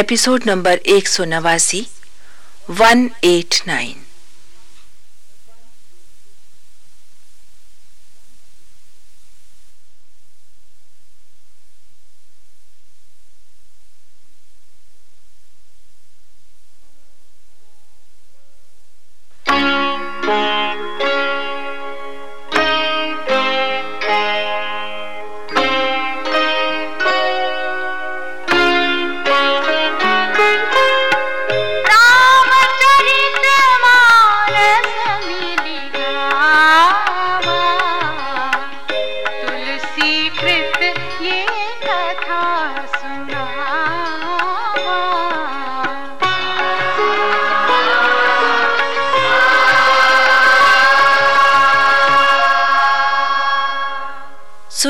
Episode number एक सौ नवासी वन एट नाइन।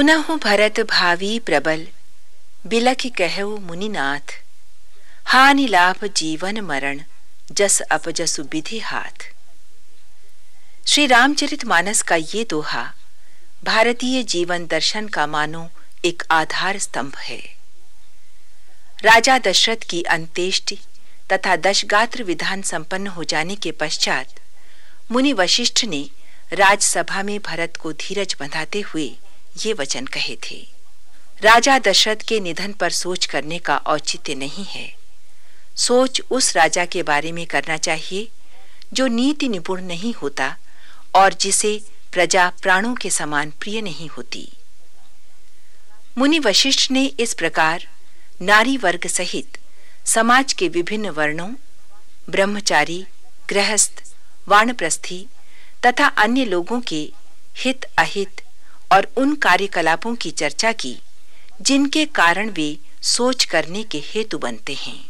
सुनहु भरत भावी प्रबल, बिलख कहु मुनिनाथ। हानि लाभ जीवन मरण, जस अपजसु विधि हाथ। श्री रामचरित मानस का ये दोहा, भारतीय जीवन दर्शन का मानो एक आधार स्तंभ है। राजा दशरथ की अंत्येष्टि तथा दशगात्र विधान संपन्न हो जाने के पश्चात मुनि वशिष्ठ ने राजसभा में भरत को धीरज बंधाते हुए ये वचन कहे थे, राजा दशरथ के निधन पर सोच करने का औचित्य नहीं है। सोच उस राजा के बारे में करना चाहिए, जो नीति निपुण नहीं होता और जिसे प्रजा प्राणों के समान प्रिय नहीं होती। मुनि वशिष्ठ ने इस प्रकार नारी वर्ग सहित समाज के विभिन्न वर्णों, ब्रह्मचारी, गृहस्थ, वानप्रस्थी तथा अन्य लोगों के हित अहित और उन कार्यकलापों की चर्चा की, जिनके कारण वे सोच करने के हेतु बनते हैं।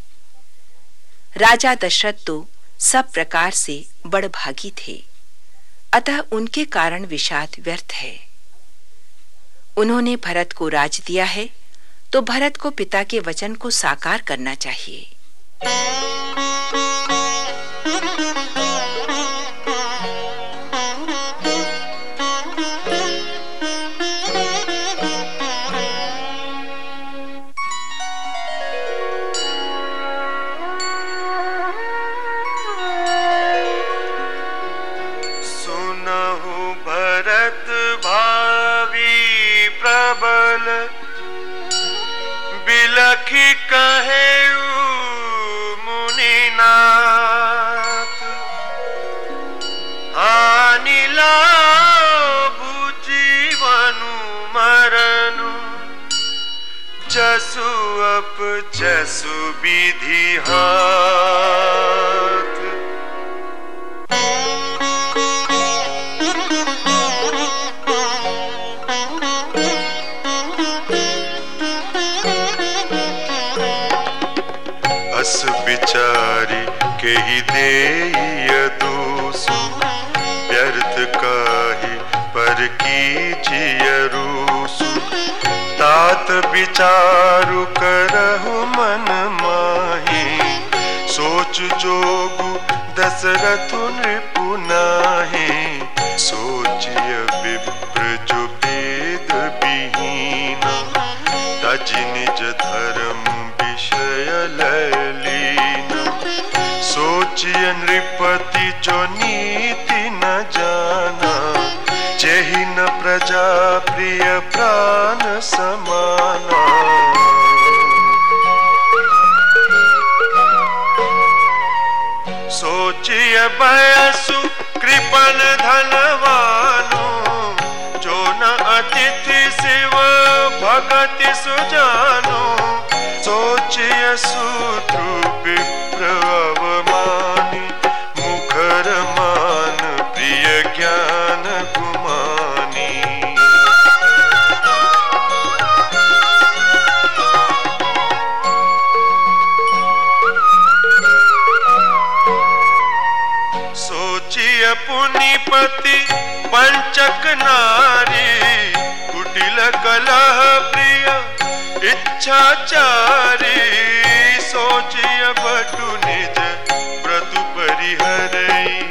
राजा दशरथ तो सब प्रकार से बड़भागी थे। अतः उनके कारण विषाद व्यर्थ है। उन्होंने भरत को राज दिया है तो भरत को पिता के वचन को साकार करना चाहिए। सखी कहे मुनिनाथ। हानि लाभु जीवनु मरनु। जसु अप जसु विधि हाथ के ही दे दोसु व्यर्थ कही पर की रूसु। तात विचारु करहु मन माही, सोच जोगु दशरथ नृपुनाही जो नीति न जाना जही न प्रजा प्रिय प्राण समाना पंचक नारी कुटिल कलह प्रिय इच्छाचारी सोचिय बटु निज व्रतु परिहरई।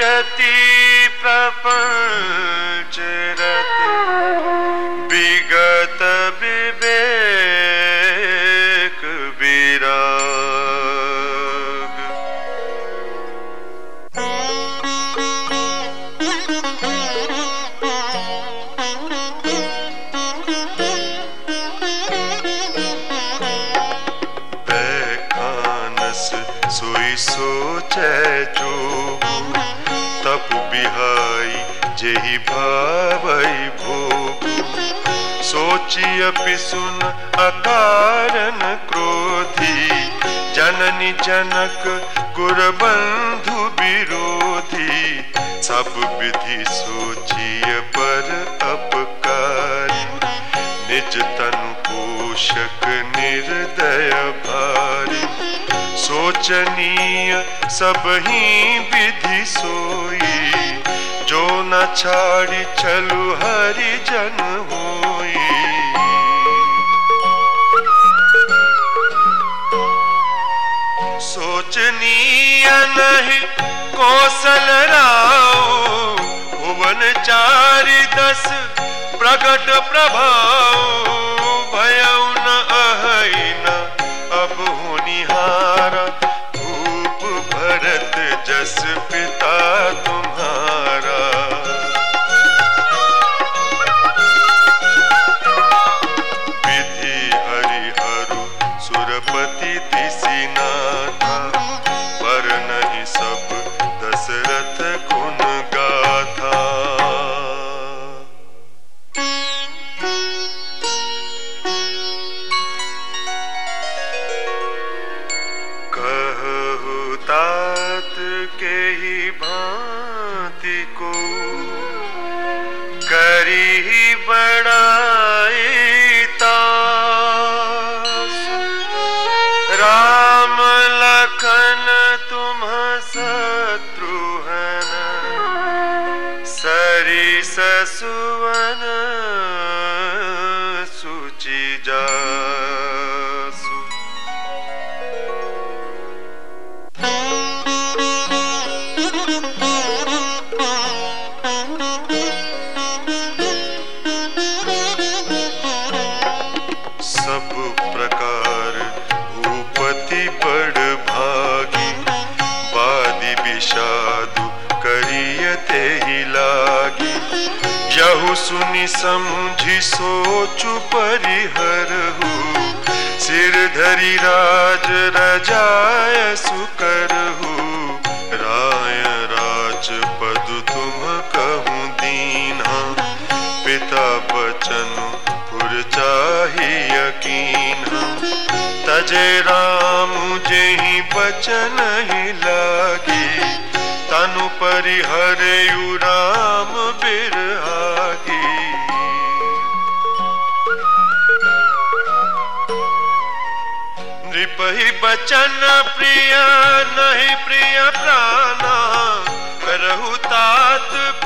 जति भावई भोग। सोची सुन अकारण क्रोधी। जननी जनक गुरबंधु विरोधी। सब विधि सोचिय पर अपकारी। निज तनु पोषक निर्दय भारी। सोचनीय सब ही विधि सोई। जो न छाड़ी चलू हरि जन होई। सोचनीय नहीं कौशल राव, भुवन चारि दस प्रकट प्रभाव। सरी सुनि समझि सोचु परिहरहु सिर धरि राज रजाय सुकरहु राय राज पद तुम कहूँ दीना पिता बचन पुर चाही यकीन तजे राम जेहि बचन ही लागी। तनु परिहरयु राम बिरहागी। नृपहि बचन प्रिय नहीं प्रिय प्राणा। करहु तात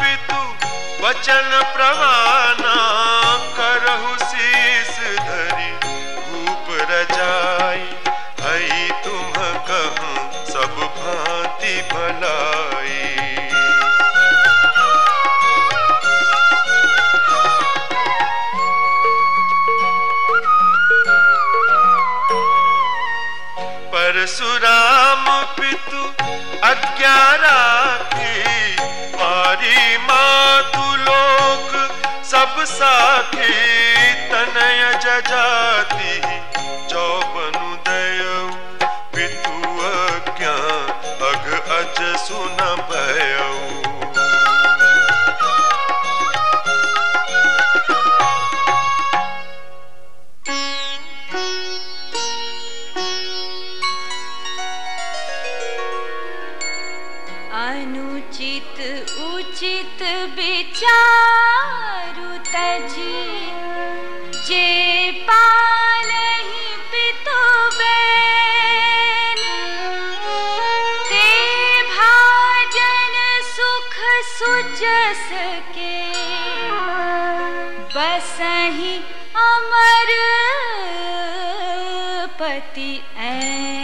परशुराम पितु अज्ञारा थी पारी मातु लोक सब साथी तनय जजाति। उचित विचारु तजी, जे पालहि पितु बेन। ते भाजन सुख सुजस के बसहि अमर पति ऐ